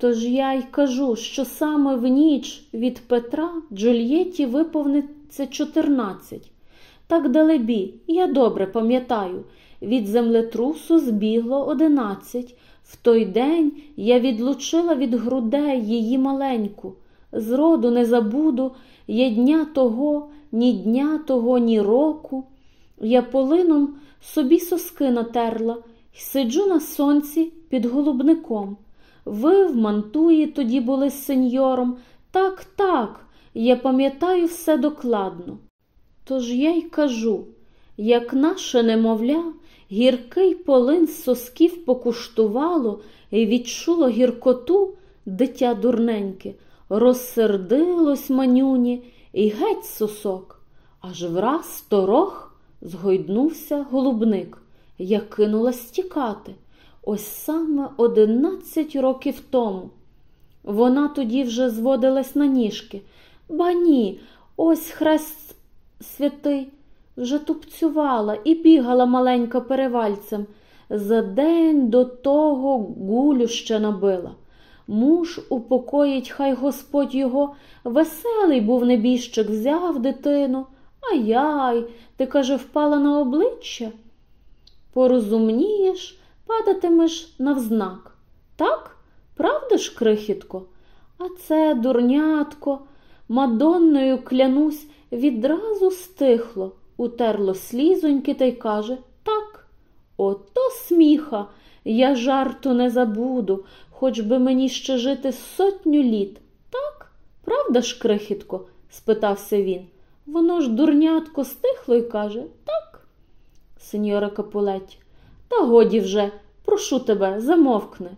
Тож я й кажу, що саме в ніч від Петра Джульєті виповниться 14. Так далебі, я добре пам'ятаю, від землетрусу збігло одинадцять. В той день я відлучила від грудей її маленьку. Зроду не забуду я дня того, ні дня того, ні року. Я полином собі соски натерла й сиджу на сонці під голубником. Ви в мантуї тоді були з сеньором. Так, так, я пам'ятаю все докладно. Тож я й кажу, як наше немовля, гіркий полин сосків покуштувало і відчуло гіркоту, дитя дурненьке, розсердилось манюні і геть сосок. Аж враз торох згойднувся голубник. Я кинулась тікати. Ось саме одинадцять років тому. Вона тоді вже зводилась на ніжки. Ба ні, ось хрест святий вже тупцювала і бігала маленька перевальцем. За день до того гулю ще набила. Муж упокоїть, хай Господь його, веселий був небіжчик, взяв дитину. Ай-яй, ти, каже, впала на обличчя. Порозумнієш, падатимеш навзнак. Так? Правда ж, крихітко? А це, дурнятко, мадонною клянусь, відразу стихло, утерло слізоньки та й каже так. Ото сміха, я жарту не забуду, хоч би мені ще жити сотню літ. Так? Правда ж, крихітко? спитався він. Воно ж дурнятко стихло і каже так. Сеньора Капулеті, та годі вже, прошу тебе, замовкни.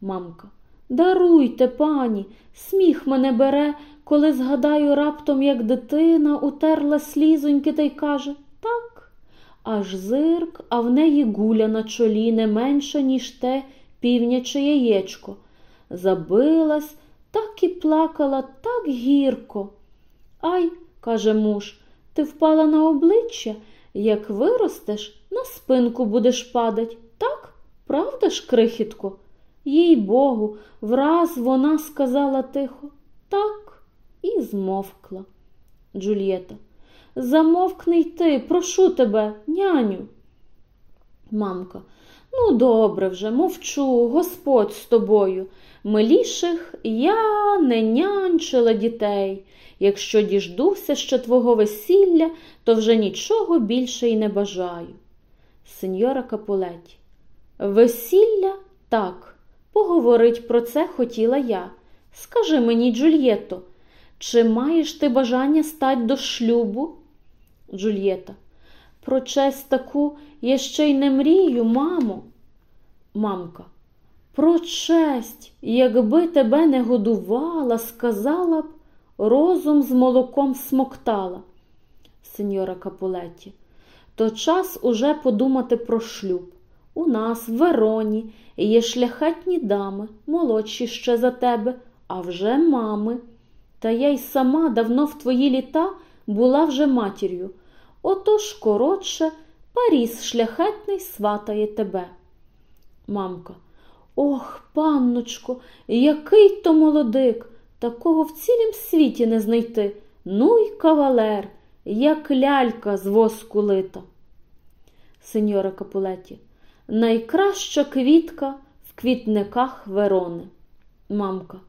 Мамка, даруйте, пані, сміх мене бере, коли згадаю раптом, як дитина утерла слізоньки та й каже так. Аж зирк, а в неї гуля на чолі не менша, ніж те півняче яєчко. Забилась, так і плакала так гірко. Ай, каже муж, ти впала на обличчя, як виростеш, на спинку будеш падать. Так, правда ж, крихітко? Їй Богу, враз вона сказала тихо так і змовкла. Джульєта. Замовкни й ти, прошу тебе, няню. Мамка. Ну, добре вже, мовчу, Господь з тобою. Миліших я не нянчила дітей. Якщо діждуся ще твого весілля, то вже нічого більше й не бажаю. Сеньора Капулеті. Весілля так, поговорить про це хотіла я. Скажи мені, Джульєто, чи маєш ти бажання стать до шлюбу? Джульєта. Про честь таку я ще й не мрію, мамо. Мамка. Про честь, якби тебе не годувала, сказала б, розум з молоком смоктала. Сеньора Капулеті, то час уже подумати про шлюб. У нас, в Вероні, є шляхетні дами, молодші ще за тебе, а вже мами. Та я й сама давно в твої літа була вже матір'ю. Отож, коротше, Паріс шляхетний сватає тебе. Мамка. Ох, панночко, який то молодик, такого в цілім світі не знайти. Ну й кавалер, як лялька з воску лита. Сеньора Капулеті, найкраща квітка в квітниках Верони. Мамка.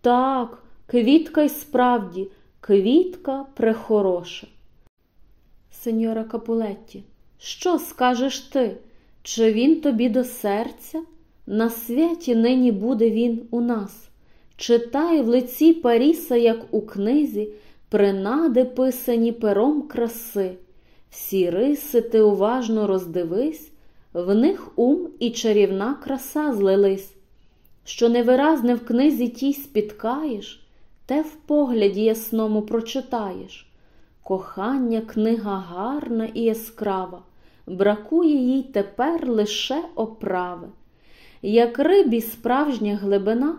Так, квітка й справді, квітка прехороша. Сеньора Капулетті, що скажеш ти? Чи він тобі до серця? На святі нині буде він у нас. Читай в лиці Паріса, як у книзі, принади писані пером краси. Всі риси ти уважно роздивись, в них ум і чарівна краса злились. Що невиразне в книзі тій спіткаєш, те в погляді ясному прочитаєш. Кохання книга гарна і яскрава, бракує їй тепер лише оправи. Як рибі справжня глибина,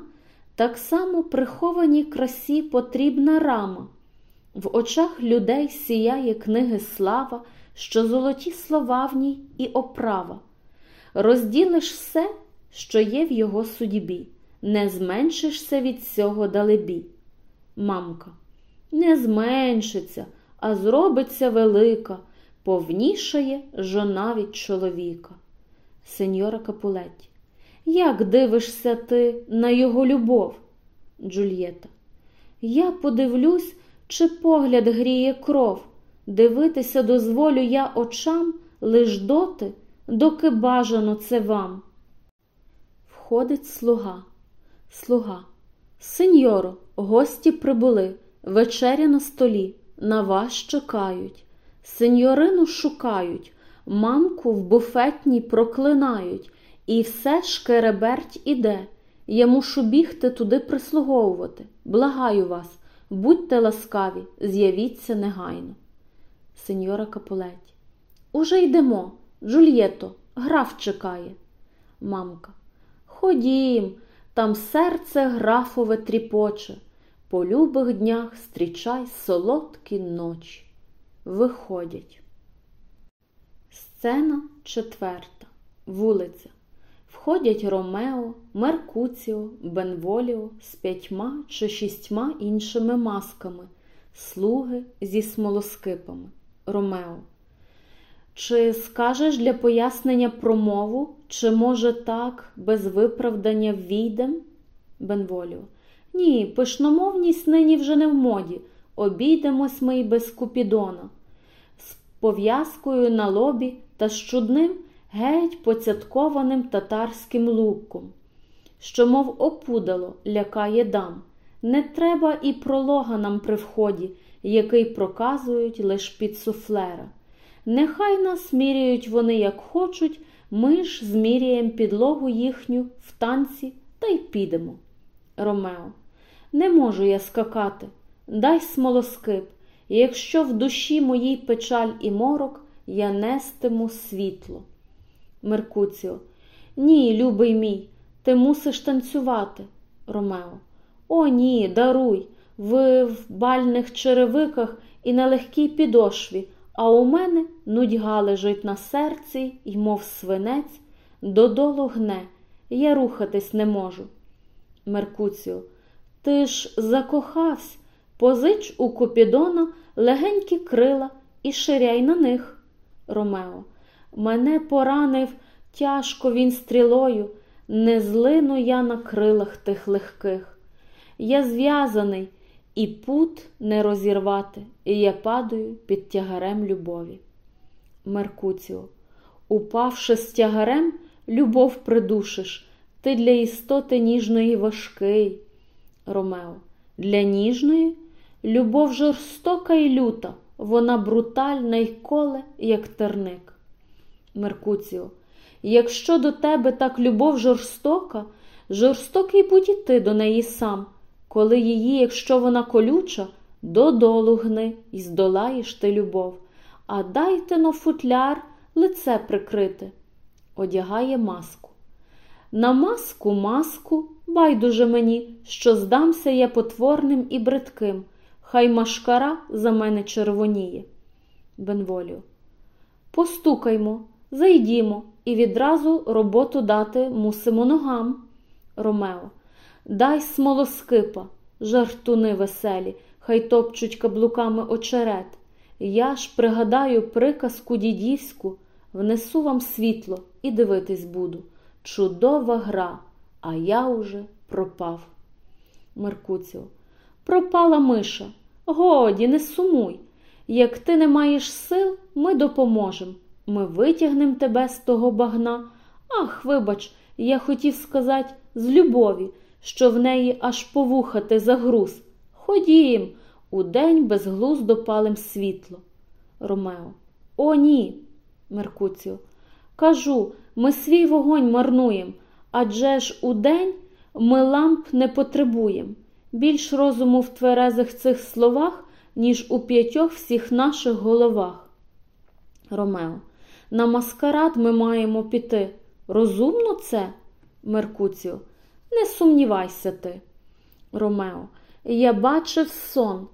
так само прихованій красі потрібна рама. В очах людей сіяє книги слава, що золоті слова в ній і оправа. Розділиш все, що є в його судьбі, не зменшишся від цього далебі. Мамка, не зменшиться, а зробиться велика, повнішає жона від чоловіка. Сеньора Капулетті, як дивишся ти на його любов? Джульєта. Я подивлюсь, чи погляд гріє кров. Дивитися дозволю я очам лиш доти, доки бажано це вам. Входить слуга. Слуга. Сеньоро, гості прибули, вечеря на столі, на вас чекають. Сеньорину шукають, мамку в буфетній проклинають, і все шкереберть іде. Я мушу бігти туди прислуговувати. Благаю вас, будьте ласкаві, з'явіться негайно. Сеньора Капулеті. Уже йдемо. Джульєто, граф чекає. Мамка. Ходім, там серце графове тріпоче. По любих днях зустрічай солодкі ночі. Виходять. Сцена четверта. Вулиця. Входять Ромео, Меркуціо, Бенволіо з п'ятьма чи шістьма іншими масками, слуги зі смолоскипами. Ромео. Чи скажеш для пояснення промову, чи, може, так, без виправдання ввійдем? Бенволіо. Ні, пишномовність нині вже не в моді. Обійдемось ми й без Купідона. З пов'язкою на лобі та з чудним, геть поцяткованим татарським луком, що, мов опудало, лякає дам. Не треба і пролога нам при вході, який проказують лиш під суфлера. Нехай нас міряють вони, як хочуть, ми ж зміряємо підлогу їхню в танці та й підемо. Ромео, не можу я скакати, дай смолоскип, якщо в душі моїй печаль і морок, я нестиму світло. Меркуціо, ні, любий мій, ти мусиш танцювати. Ромео. О, ні, даруй. Ви в бальних черевиках і на легкій підошві, а у мене нудьга лежить на серці й, мов свинець, додолу гне, я рухатись не можу. Меркуціо, ти ж закохався, позич у Купідона легенькі крила і ширяй на них. Ромео, мене поранив тяжко він стрілою, не злину я на крилах тих легких. Я зв'язаний і пут не розірвати, і я падаю під тягарем любові. Меркуціо, упавши з тягарем, любов придушиш, ти для істоти ніжної важкий. Ромео, для ніжної любов жорстока і люта, вона брутальна й коле, як терник. Меркуціо, якщо до тебе так любов жорстока, жорстокий будь і ти до неї сам коли її, якщо вона колюча, додолу гни і здолаєш ти любов, а дайте но футляр лице прикрити, одягає маску. На маску, маску, байдуже мені, що здамся я потворним і бридким, хай машкара за мене червоніє. Бенволіо. Постукаймо, зайдімо і відразу роботу дати мусимо ногам. Ромео. Дай смолоскипа, жартуни веселі, хай топчуть каблуками очерет. Я ж пригадаю приказку дідівську, внесу вам світло і дивитись буду. Чудова гра, а я уже пропав. Меркуціо, пропала миша. Годі, не сумуй. Як ти не маєш сил, ми допоможем. Ми витягнем тебе з того багна. Ах, вибач, я хотів сказати з любові що в неї аж повухати загруз. Ходім, удень безглуздо палим світло. Ромео. О, ні. Меркуціо. Кажу, ми свій вогонь марнуєм, адже ж удень ми ламп не потребуєм. Більш розуму в тверезих цих словах, ніж у п'ятьох всіх наших головах. Ромео. На маскарад ми маємо піти. Розумно це? Меркуціо. Не сумнівайся ти. Ромео, я бачив сон.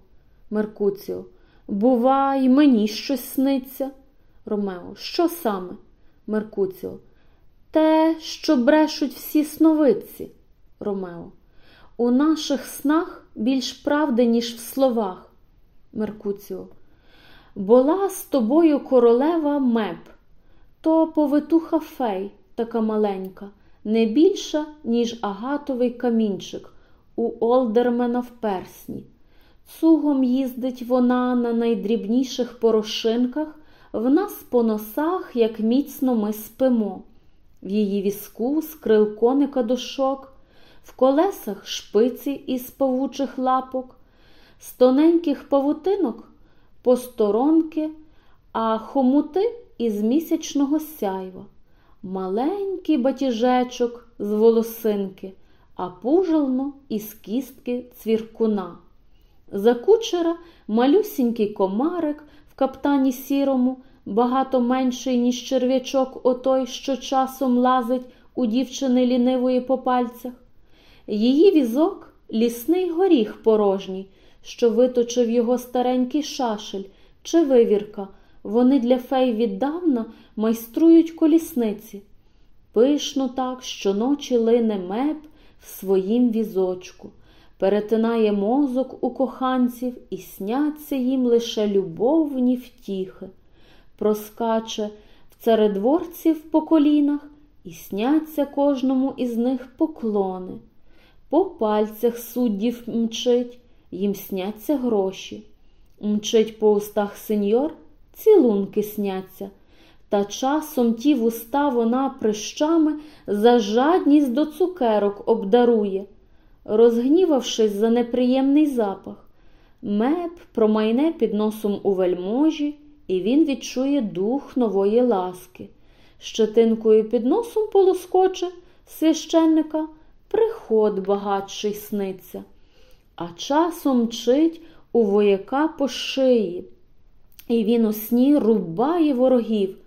Меркуціо, бува, й мені щось сниться. Ромео, що саме? Меркуціо, те, що брешуть всі сновидці. Ромео. У наших снах більш правди, ніж в словах. Меркуціо. Була з тобою королева меп, то повитуха фей, така маленька, не більша, ніж агатовий камінчик у Олдермена в персні. Цугом їздить вона на найдрібніших порошинках, в нас по носах, як міцно ми спимо. В її візку скрил коника дошок, в колесах шпиці із павучих лапок, з тоненьких павутинок посторонки, а хомути із місячного сяйва, маленький батіжечок з волосинки, а пужално із кістки цвіркуна. За кучера малюсінький комарик в каптані сірому, багато менший, ніж черв'ячок отой, що часом лазить у дівчини лінивої по пальцях. Її візок лісний горіх порожній, що виточив його старенький шашель чи вивірка. Вони для фей віддавна майструють колісниці. Пишно так, щоночі лине меб в своїм візочку, перетинає мозок у коханців і сняться їм лише любовні втіхи, проскаче в царедворців по колінах і сняться кожному із них поклони. По пальцях суддів мчить, їм сняться гроші. Мчить по устах сеньор, цілунки сняться, та часом ті вуста вона прищами за жадність до цукерок обдарує, розгнівавшись за неприємний запах. Меб промайне під носом у вельможі, і він відчує дух нової ласки. Щетинкою під носом полоскоче священника, приход багатший сниться, а часом мчить у вояка по шиї, і він у сні рубає ворогів,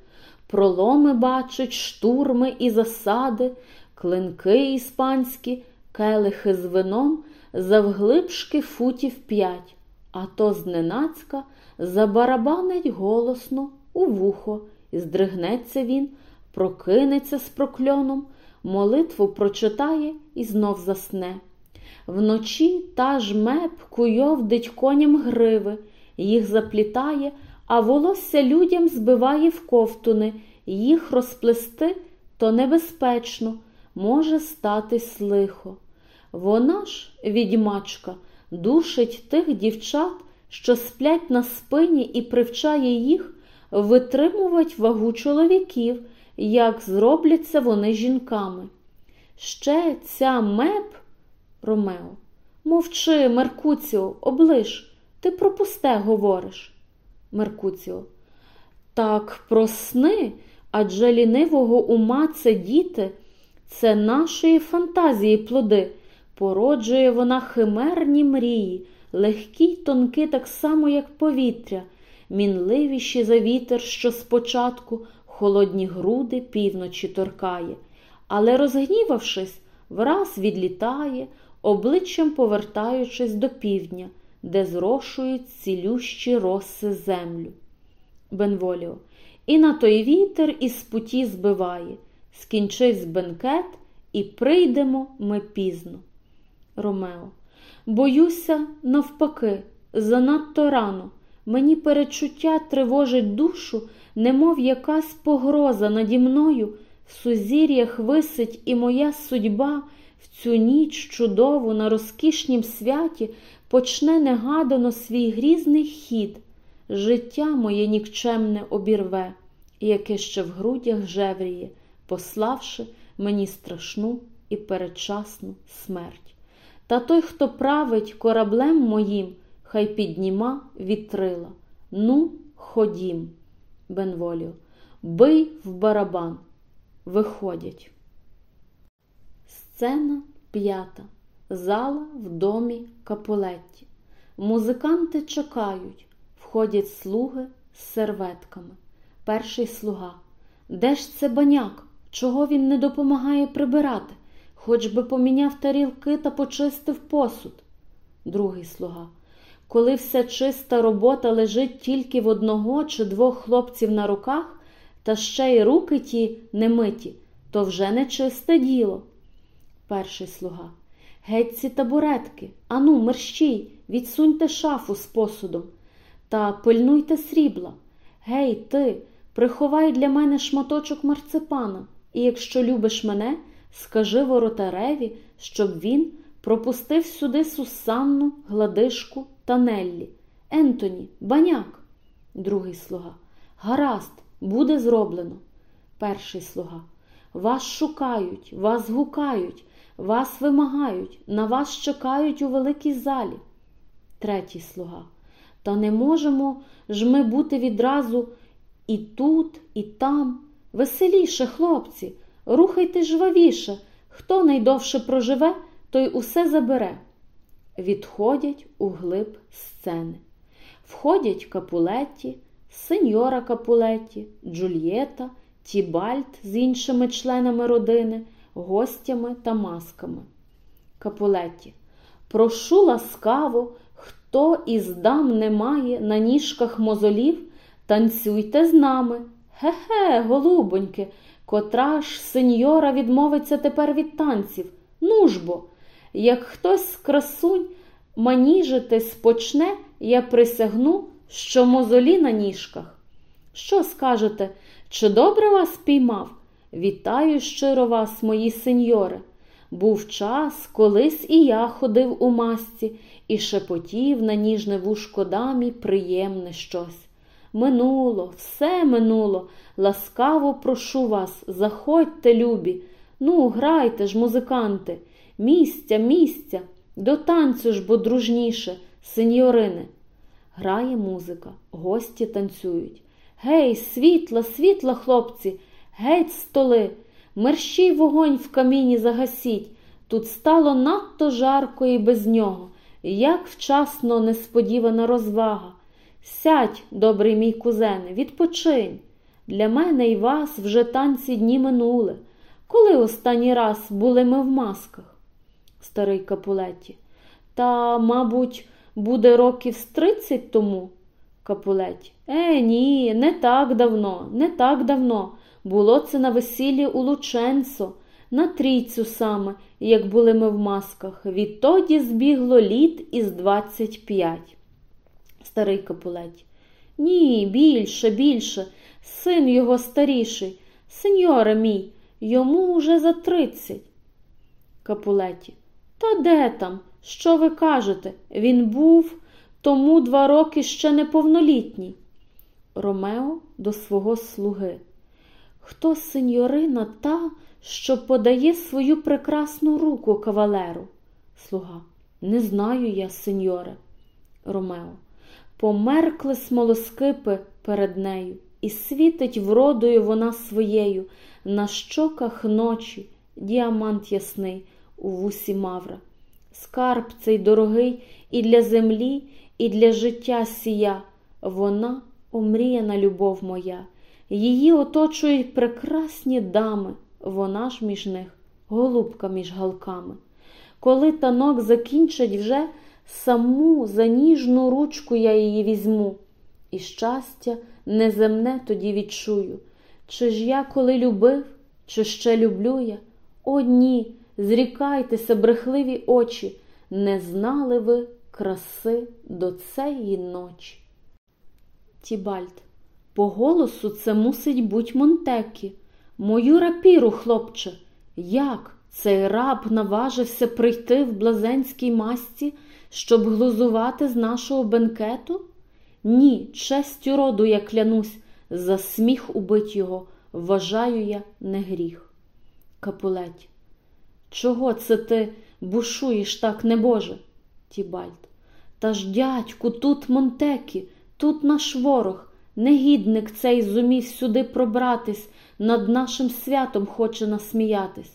проломи бачить, штурми і засади, клинки іспанські, келихи з вином, завглибшки футів п'ять, а то зненацька забарабанить голосно у вухо, і здригнеться він, прокинеться з прокльоном, молитву прочитає і знов засне. Вночі та ж меб куйовдить коням гриви, їх заплітає, а волосся людям збиває в ковтуни, їх розплести то небезпечно, може статись лихо. Вона ж, відьмачка, душить тих дівчат, що сплять на спині і привчає їх витримувати вагу чоловіків, як зробляться вони жінками. Ще ця меб. Ромео. Мовчи, Меркуціо, облиш, ти про пусте говориш. Меркуціо. Так, про сни, адже лінивого ума це діти, це нашої фантазії плоди. Породжує вона химерні мрії, легкі й тонкі, так само, як повітря, мінливіші за вітер, що спочатку холодні груди півночі торкає, але, розгнівавшись, враз відлітає обличчям повертаючись до півдня, де зрошують цілющі роси землю. Бенволіо. І на той вітер із путі збиває. Скінчивсь бенкет, і прийдемо ми пізно. Ромео. Боюся, навпаки, занадто рано. Мені перечуття тривожить душу, немов якась погроза наді мною, в сузір'ях висить і моя судьба в цю ніч чудову на розкішнім святі почне негадано свій грізний хід, життя моє нікчемне обірве, яке ще в грудях жевріє, пославши мені страшну і передчасну смерть. Та той, хто править кораблем моїм, хай підніма вітрила. Ну, ходім, Бенволіо, бий в барабан. Виходять. Сцена п'ята. Зала в домі Капулетті. Музиканти чекають, входять слуги з серветками. Перший слуга. Де ж це баняк? Чого він не допомагає прибирати? Хоч би поміняв тарілки та почистив посуд. Другий слуга. Коли вся чиста робота лежить тільки в одного чи двох хлопців на руках, та ще й руки ті немиті, то вже не чисте діло перший слуга. Геть ці табуретки, ану, мерщій, відсуньте шафу з посудом та пильнуйте срібла. Гей, ти, приховай для мене шматочок марципана, і якщо любиш мене, скажи воротареві, щоб він пропустив сюди Сусанну, Гладишку та Неллі. Ентоні, баняк. Другий слуга. Гаразд, буде зроблено. Перший слуга. Вас шукають, вас гукають, вас вимагають, на вас чекають у великій залі. Третій слуга. Та не можемо ж ми бути відразу і тут, і там. Веселіше, хлопці, рухайте жвавіше. Хто найдовше проживе, той усе забере. Відходять у глиб сцени. Входять капулеті, сеньора Капулеті, Джульєта, Тібальт з іншими членами родини, гостями та масками. Капулеті. Прошу ласкаво, хто із дам не має на ніжках мозолів, танцюйте з нами. Ге-ге, голубоньки, котра ж сеньора відмовиться тепер від танців. Ну ж бо, як хтось з красунь маніжити спочне, я присягну, що мозолі на ніжках. Що скажете, чи добре вас піймав? Вітаю щиро вас, мої сеньори. Був час, колись і я ходив у масці і шепотів на ніжне вушко дамі приємне щось. Минуло, все минуло, ласкаво прошу вас, заходьте, любі. Ну, грайте ж, музиканти, місця, місця, до танцю ж бо дружніше, сеньорини. Грає музика, гості танцюють. Гей, світла, світла, хлопці, геть столи, мерщій вогонь в каміні загасіть. Тут стало надто жарко і без нього, як вчасно несподівана розвага. Сядь, добрий мій кузене, відпочинь. Для мене і вас вже танці дні минули. Коли останній раз були ми в масках? Старий Капулеті. Та, мабуть, буде років з тридцять тому. Капулеті. Е, ні, не так давно, не так давно. Було це на весіллі у Лученцо, на трійцю саме, як були ми в масках. Відтоді збігло літ із двадцять п'ять. Старий Капулеті. Ні, більше, більше. Син його старіший. Сеньоре мій, йому уже за тридцять. Капулеті. Та де там? Що ви кажете? Він був тому два роки ще неповнолітній. Ромео до свого слуги. Хто сеньорина та, що подає свою прекрасну руку кавалеру? Слуга. Не знаю я, сеньоре. Ромео. Померкли смолоскипи перед нею, і світить вродою вона своєю, на щоках ночі, діамант ясний у вусі мавра. Скарб цей дорогий і для землі, і для життя сія. Вона омріяна любов моя. Її оточують прекрасні дами, вона ж між них, голубка між галками. Коли танок закінчить вже, саму за ніжну ручку я її візьму, і щастя неземне тоді відчую. Чи ж я коли любив, чи ще люблю я? О, ні, зрікайтеся, брехливі очі, не знали ви краси до цієї ночі. Тібальд, по голосу це мусить буть Монтекі. Мою рапіру, хлопче, як цей раб наважився прийти в блазенській масці, щоб глузувати з нашого бенкету? Ні, честю роду я клянусь, за сміх убить його, вважаю я не гріх. Капулеть, чого це ти бушуєш так, небоже? Тібальд. Та ж, дядьку, тут Монтекі, тут наш ворог, негідник цей зумів сюди пробратись, над нашим святом хоче насміятись.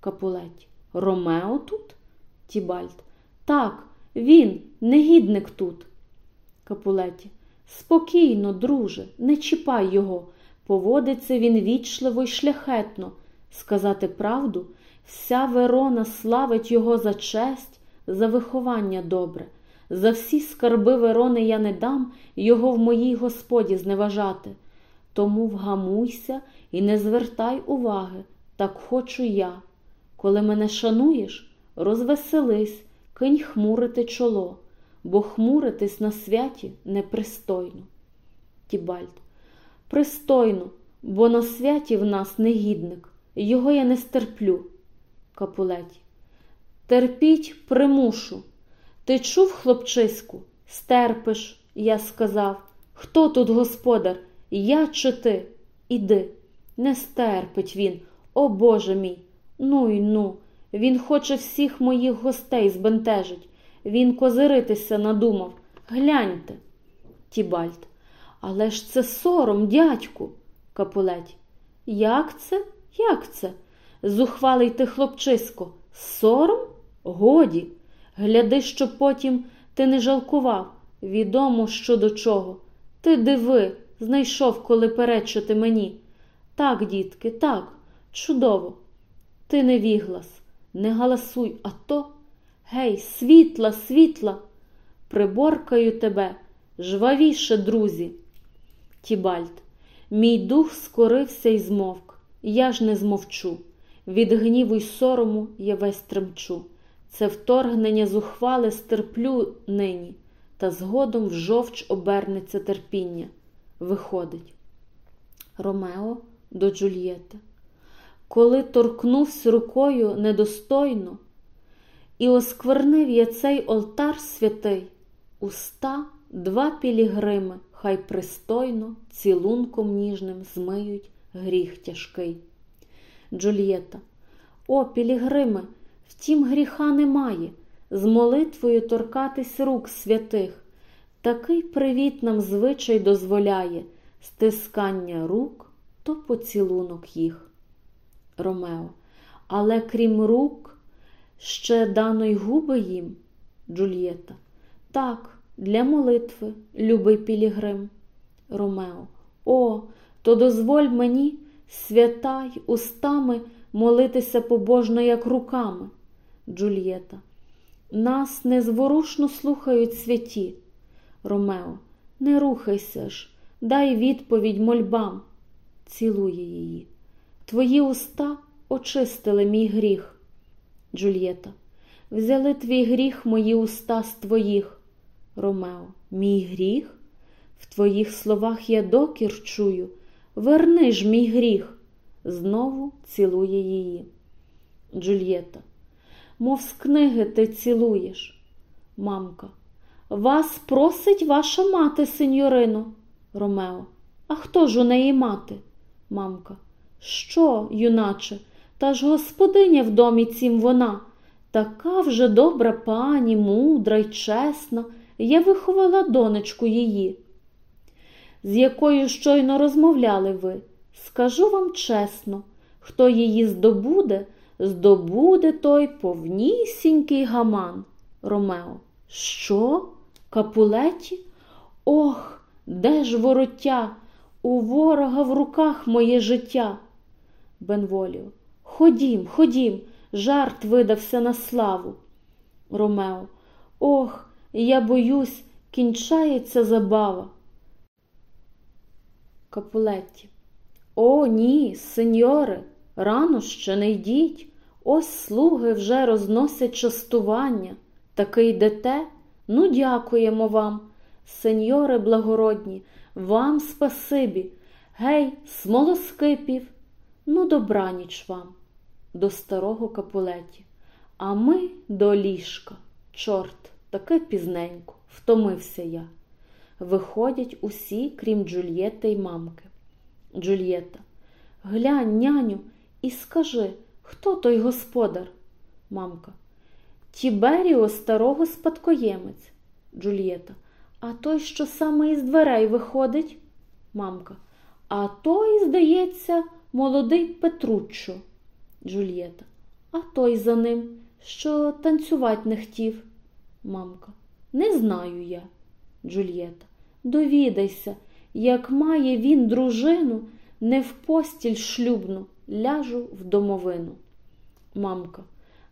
Капулеть. Ромео тут? Тібальд. Так, він, негідник тут. Капулеті. Спокійно, друже, не чіпай його. Поводиться він вічливо й шляхетно. Сказати правду, вся Верона славить його за честь, за виховання добре. За всі скарби Верони я не дам його в моїй господі зневажати. Тому вгамуйся і не звертай уваги, так хочу я. Коли мене шануєш, розвеселись, кинь хмурити чоло, бо хмуритись на святі непристойно. Тібальд. Пристойно, бо на святі в нас негідник, його я не стерплю. Капулеті. Терпіть, примушу. Ти чув, хлопчиську? Стерпиш, я сказав. Хто тут господар? Я чи ти? Іди. Не стерпить він, о Боже мій. Ну й ну. Він хоче всіх моїх гостей збентежить. Він козиритися надумав. Гляньте. Тібальд. Але ж це сором, дядьку. Капулеті. Як це? Як це? Зухвалий ти, хлопчисько, сором? Годі. Гляди, щоб потім ти не жалкував. Відомо, що до чого. Ти диви, знайшов, коли перечити мені. Так, дітки, так, чудово. Ти не віглас, не галасуй, а то. Гей, світла, світла, приборкаю тебе, жвавіше, друзі. Тібальд, мій дух скорився і змовк, я ж не змовчу. Від гніву й сорому я весь тремчу. Це вторгнення зухвале стерплю нині, та згодом в жовч обернеться терпіння. Виходить. Ромео до Джульєти. Коли торкнувся рукою недостойно, і осквернив я цей олтар святий, уста два пілігрими, хай пристойно, цілунком ніжним змиють гріх тяжкий. Джульєта. О, пілігрими, втім, гріха немає, з молитвою торкатись рук святих. Такий привіт нам звичай дозволяє стискання рук то поцілунок їх. Ромео. Але крім рук, ще дано й губи їм, Джульєта. Так, для молитви, любий Пілігрим. Ромео. О, то дозволь мені, свята й устами молитися побожно, як руками. Джульєта. Нас незворушно слухають святі. Ромео. Не рухайся ж, дай відповідь мольбам. Цілує її. Твої уста очистили мій гріх. Джульєта. Взяли твій гріх мої уста з твоїх. Ромео. Мій гріх? В твоїх словах я докір чую. Верни ж мій гріх. Знову цілує її. Джульєта. Мов з книги ти цілуєш. Мамка. Вас просить ваша мати, сеньорино. Ромео. А хто ж у неї мати? Мамка. Що, юначе? Та ж господиня в домі цім вона. Така вже добра пані, мудра й чесна. Я виховала донечку її. З якою щойно розмовляли ви. Скажу вам чесно, хто її здобуде, здобуде той повнісінький гаман. Ромео. Що? Капулеті? Ох, де ж вороття? У ворога в руках моє життя. Бенволіо. Ходім, ходім, жарт видався на славу. Ромео. Ох, я боюсь, кінчається забава. Капулетті. О, ні, сеньоре, рано ще не йдіть. Ось слуги вже розносять частування. Таки йдете? Ну, дякуємо вам. Сеньоре благородні, вам спасибі. Гей, смолоскипів. Ну, добраніч вам, до старого капулеті. А ми до ліжка. Чорт, таке пізненько, втомився я. Виходять усі, крім Джульєти й мамки. Джульєта. Глянь, няню, і скажи, хто той господар? Мамка. Тіберіо старого спадкоємець. Джульєта. А той, що саме із дверей виходить? Мамка. А той, здається, молодий Петруччо. Джульєта. А той за ним, що танцювать не хотів. Мамка. Не знаю я. Джульєта. Довідайся, як має він дружину, не в постіль шлюбну, ляжу в домовину. Мамка.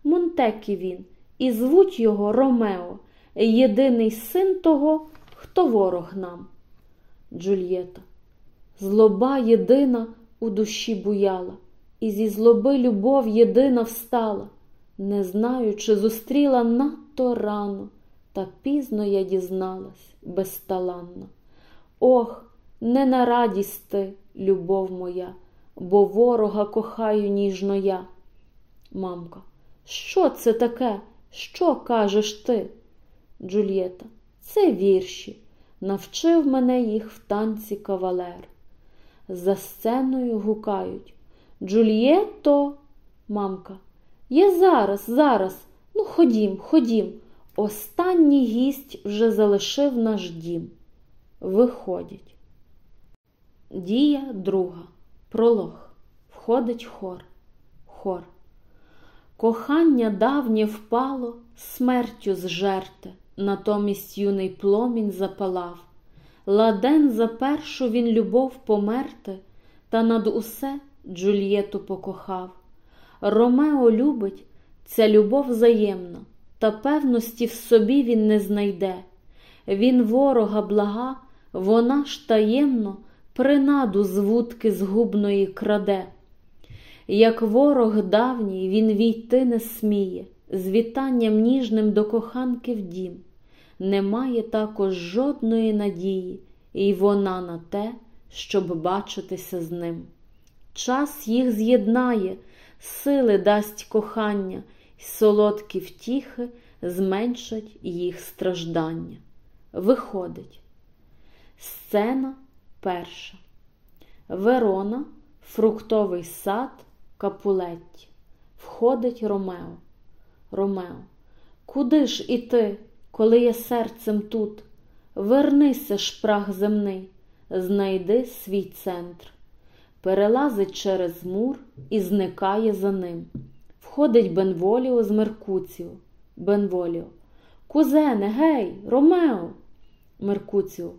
Монтекі він, і звуть його Ромео, єдиний син того, хто ворог нам. Джульєта. Злоба єдина у душі буяла, і зі злоби любов єдина встала. Не знаю, чи зустріла надто рано, та пізно я дізналась безталанно. Ох, не на радість ти, любов моя, бо ворога кохаю ніжно я. Мамка, що це таке? Що кажеш ти? Джульєта, це вірші. Навчив мене їх в танці кавалер. За сценою гукають Джульєто, мамка, я зараз, зараз, ну ходім, ходім. Останній гість вже залишив наш дім. Виходять. Дія друга. Пролог. Входить хор. Хор. Кохання давнє впало, смертю зжерте, натомість юний пломінь запалав. Ладен за першу він любов померти, та над усе Джульєту покохав. Ромео любить, ця любов взаємна, та певності в собі він не знайде. Він ворога блага, вона ж таємно принаду з вудки згубної краде. Як ворог давній, він війти не сміє, з вітанням ніжним до коханки в дім. Немає також жодної надії, і вона на те, щоб бачитися з ним. Час їх з'єднає, сили дасть кохання, й солодкі втіхи зменшать їх страждання. Виходить. Сцена перша. Верона, фруктовий сад, Капулетті. Входить Ромео. Ромео, куди ж іти, коли я серцем тут? Вернися, шпрах земний, знайди свій центр. Перелазить через мур і зникає за ним. Входить Бенволіо з Меркуціо. Бенволіо. Кузене, гей, Ромео. Меркуціо.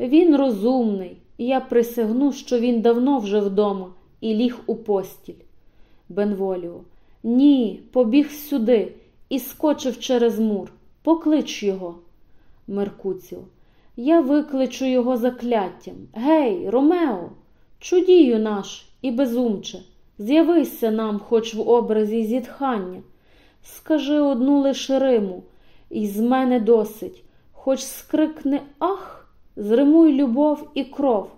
Він розумний, я присягну, що він давно вже вдома і ліг у постіль. Бенволіо. Ні, побіг сюди і скочив через мур. Поклич його. Меркуціо. Я викличу його закляттям. Гей, Ромео, чудію наш і безумче, з'явися нам, хоч в образі зітхання. Скажи одну лише Риму, і з мене досить, хоч скрикне ах, зримуй любов і кров.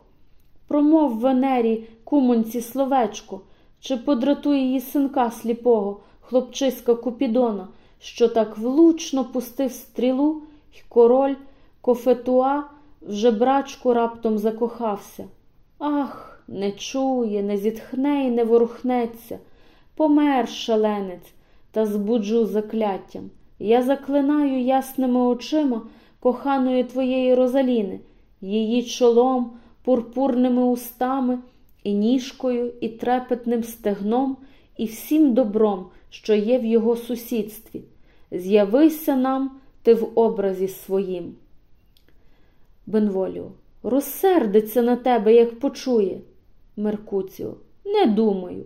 Промов Венері кумонці словечко, чи подратує її синка сліпого, хлопчиська Купідона, що так влучно пустив стрілу, й король Кофетуа в жебрачку раптом закохався. Ах, не чує, не зітхне і не ворухнеться. Помер шаленець, та збуджу закляттям. Я заклинаю ясними очима коханої твоєї Розаліни, її чолом, пурпурними устами, і ніжкою, і трепетним стегном, і всім добром, що є в його сусідстві. З'явися нам ти в образі своїм. Бенволіо, розсердиться на тебе, як почує. Меркуціо, не думаю.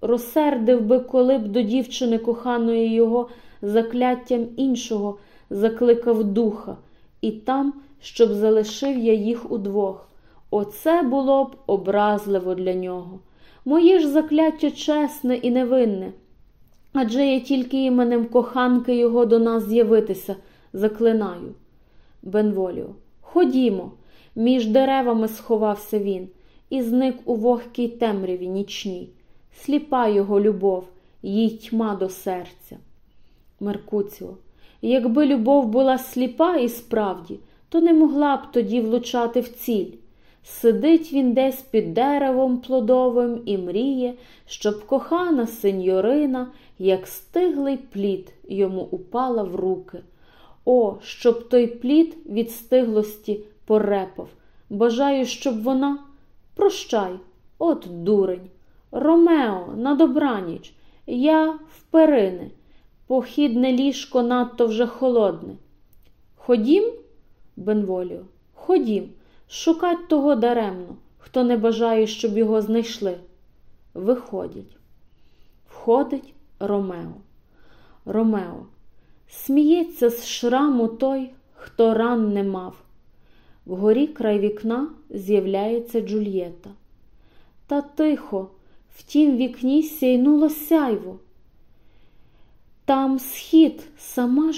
Розсердив би, коли б до дівчини коханої його закляттям іншого закликав духа, і там, щоб залишив я їх удвох. Оце було б образливо для нього. Моє ж закляття чесне і невинне. Адже я тільки іменем коханки його до нас з'явитися заклинаю. Бенволіо, ходімо. Між деревами сховався він і зник у вогкій темряві нічній. Сліпа його любов, їй тьма до серця. Меркуціо, якби любов була сліпа і справді, то не могла б тоді влучати в ціль. Сидить він десь під деревом плодовим і мріє, щоб кохана сеньорина, як стиглий плід, йому упала в руки. О, щоб той плід від стиглості порепав. Бажаю, щоб вона. Прощай, от дурень. Ромео, на добраніч, я в перини. Похідне ліжко надто вже холодне. Ходім, Бенволіо, ходім. Шукать того даремно, хто не бажає, щоб його знайшли. Виходять. Входить Ромео. Ромео. Сміється з шраму той, хто ран не мав. Вгорі край вікна з'являється Джульєта. Та тихо, в тім вікні сяйнуло сяйво. Там схід, сама ж